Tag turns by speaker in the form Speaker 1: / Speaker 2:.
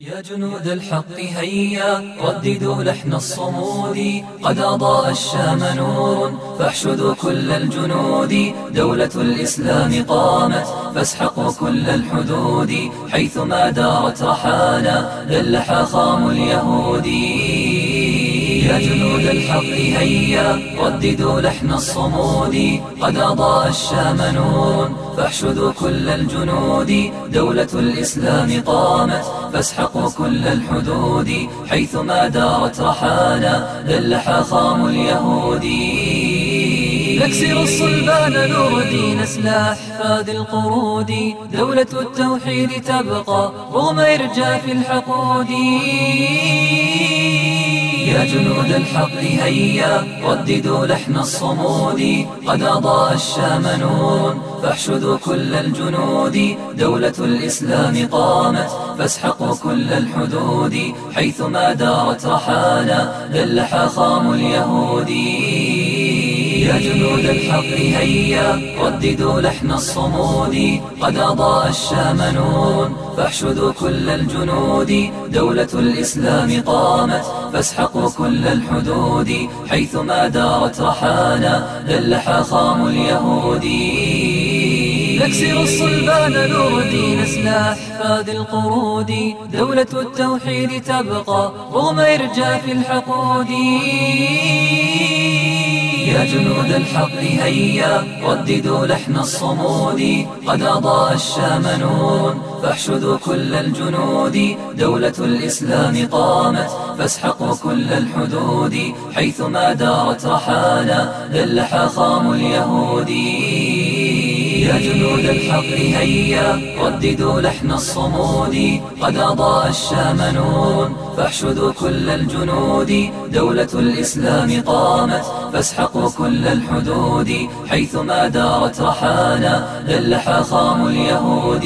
Speaker 1: يا جنود الحق هيا رددوا لحن الصمود. قد أضاء الشام نور فاحشدوا كل الجنود. دولة الإسلام قامت فاسحقوا كل الحدود. حيثما دارت رحانا ذل خام اليهود. يا جنود الحق هيا رددوا لحن الصمود قد أضاء الشام نور فاحشدوا كل الجنود دولة الإسلام قامت فاسحقوا كل الحدود. حيثما دارت رحانا ذل خام اليهود. نكسر الصلبان نور دين سلاح فاد القرود. دولة التوحيد تبقى رغم إرجاف الحقود. يا جنود الحق هيا رددوا لحن الصمود قد أضاء الشام نور فاحشدوا كل الجنود دولة الإسلام قامت فاسحقوا كل الحدود حيثما دارت رحانا ذل خام اليهود. يا جنود الحق هيا رددوا لحن الصمود. قد أضاء الشام نور فاحشدوا كل الجنود. دولة الإسلام قامت فاسحقوا كل الحدود. حيثما دارت رحانا ذل خام اليهود. نكسر الصلبان نور دين سلاح فاد القرود. دولة التوحيد تبقى رغم إرجاف الحقود. يا جنود الحق هيا رددوا لحن الصمود قد أضاء الشام نور فاحشدوا كل الجنود دولة الإسلام قامت فاسحقوا كل الحدود. حيثما دارت رحانا ذل خام اليهود. يا جنود الحق هيا. رددوا لحن الصمود قد أضاء الشام نور فاحشدوا كل الجنود دولة الإسلام قامت. فاسحقوا كل الحدود حيثما دارت رحانا ذل خام اليهود.